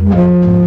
Mm-hmm.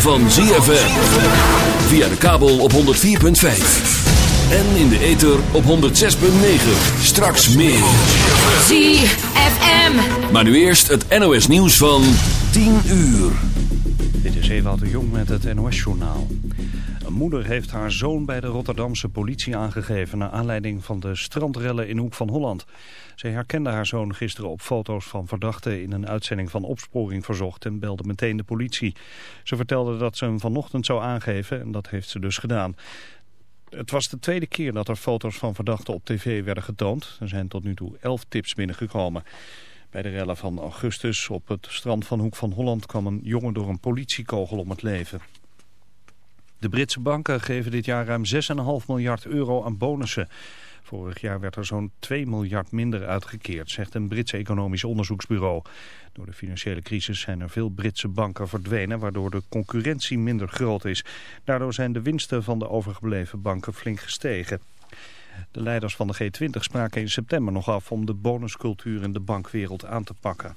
van ZFM. Via de kabel op 104.5. En in de ether op 106.9. Straks meer. ZFM. Maar nu eerst het NOS nieuws van 10 uur. Dit is Eval de Jong met het NOS journaal. Een moeder heeft haar zoon bij de Rotterdamse politie aangegeven... naar aanleiding van de strandrellen in Hoek van Holland... Ze herkende haar zoon gisteren op foto's van verdachten... in een uitzending van Opsporing Verzocht en belde meteen de politie. Ze vertelde dat ze hem vanochtend zou aangeven en dat heeft ze dus gedaan. Het was de tweede keer dat er foto's van verdachten op tv werden getoond. Er zijn tot nu toe elf tips binnengekomen. Bij de rellen van augustus op het strand van Hoek van Holland kwam een jongen door een politiekogel om het leven. De Britse banken geven dit jaar ruim 6,5 miljard euro aan bonussen. Vorig jaar werd er zo'n 2 miljard minder uitgekeerd, zegt een Brits economisch onderzoeksbureau. Door de financiële crisis zijn er veel Britse banken verdwenen, waardoor de concurrentie minder groot is. Daardoor zijn de winsten van de overgebleven banken flink gestegen. De leiders van de G20 spraken in september nog af om de bonuscultuur in de bankwereld aan te pakken.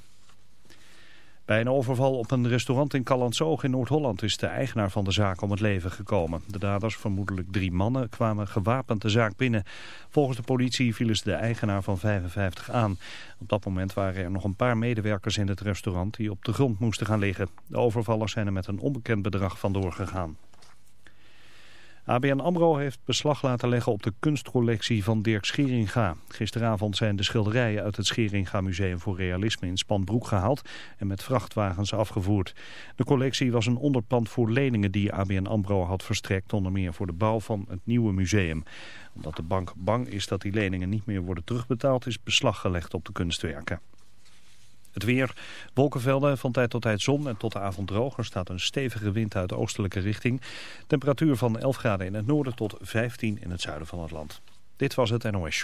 Bij een overval op een restaurant in Callandsoog in Noord-Holland is de eigenaar van de zaak om het leven gekomen. De daders, vermoedelijk drie mannen, kwamen gewapend de zaak binnen. Volgens de politie vielen ze de eigenaar van 55 aan. Op dat moment waren er nog een paar medewerkers in het restaurant die op de grond moesten gaan liggen. De overvallers zijn er met een onbekend bedrag vandoor gegaan. ABN AMRO heeft beslag laten leggen op de kunstcollectie van Dirk Scheringa. Gisteravond zijn de schilderijen uit het Scheringa Museum voor Realisme in Spanbroek gehaald en met vrachtwagens afgevoerd. De collectie was een onderpand voor leningen die ABN AMRO had verstrekt, onder meer voor de bouw van het nieuwe museum. Omdat de bank bang is dat die leningen niet meer worden terugbetaald, is beslag gelegd op de kunstwerken. Het weer, wolkenvelden, van tijd tot tijd zon en tot de avond droog. Er staat een stevige wind uit oostelijke richting. Temperatuur van 11 graden in het noorden tot 15 in het zuiden van het land. Dit was het NOS.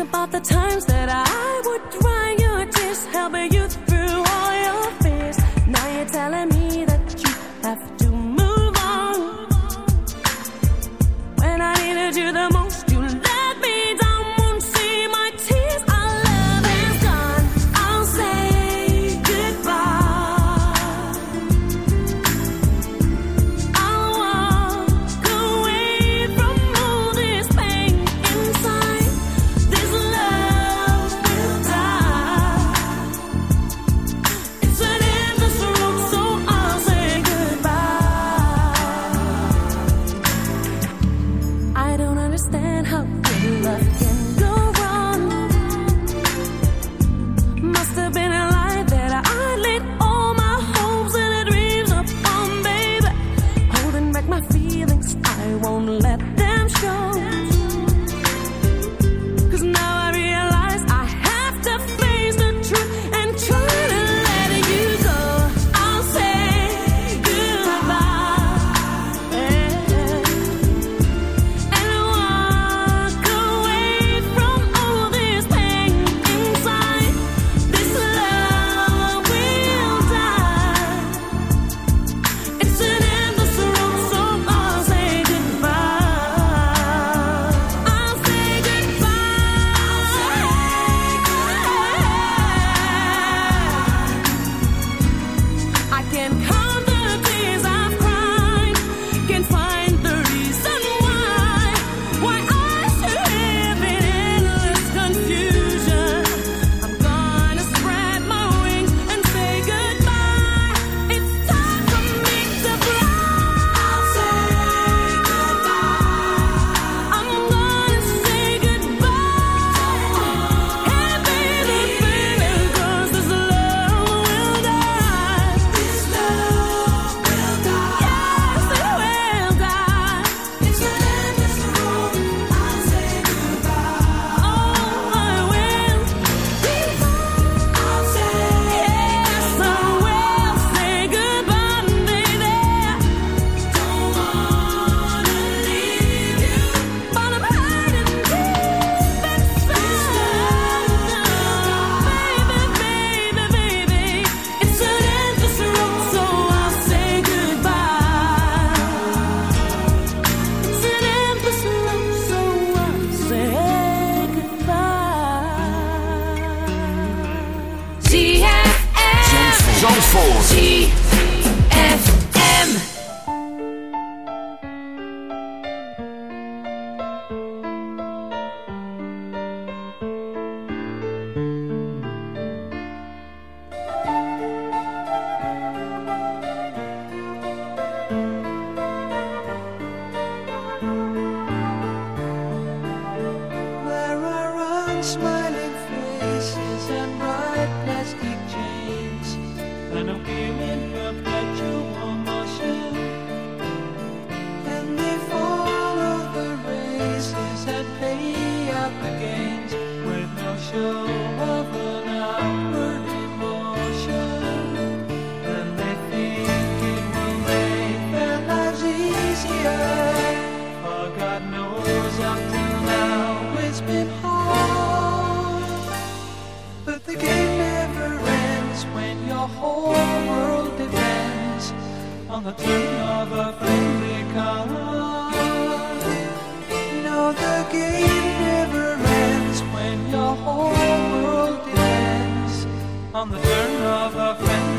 about the times that I would dry your tears, helping you. on the turn of a friendly card. No, the game never ends when your whole world depends on the turn of a friendly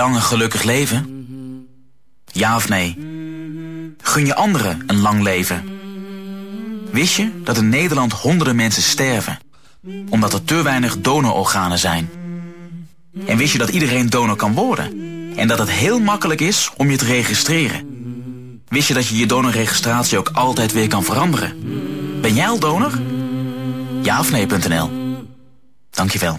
lang gelukkig leven? Ja of nee? Gun je anderen een lang leven? Wist je dat in Nederland honderden mensen sterven? Omdat er te weinig donororganen zijn. En wist je dat iedereen donor kan worden? En dat het heel makkelijk is om je te registreren? Wist je dat je je donorregistratie ook altijd weer kan veranderen? Ben jij al donor? Ja of nee.nl Dankjewel.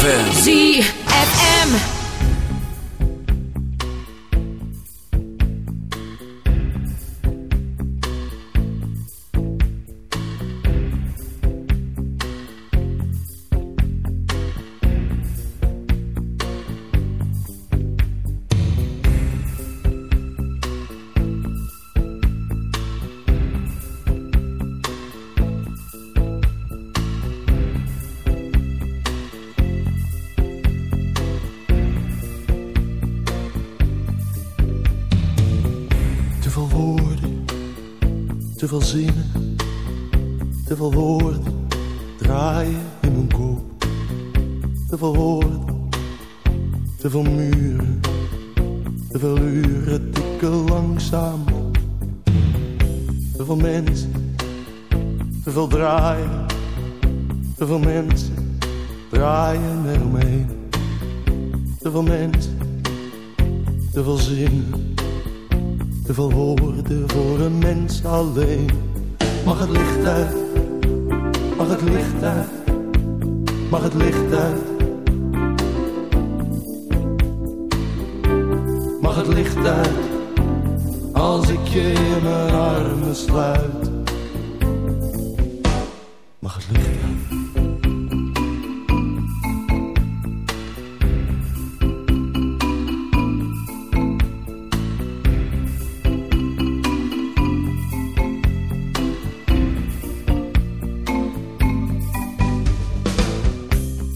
ZFM. wil zin.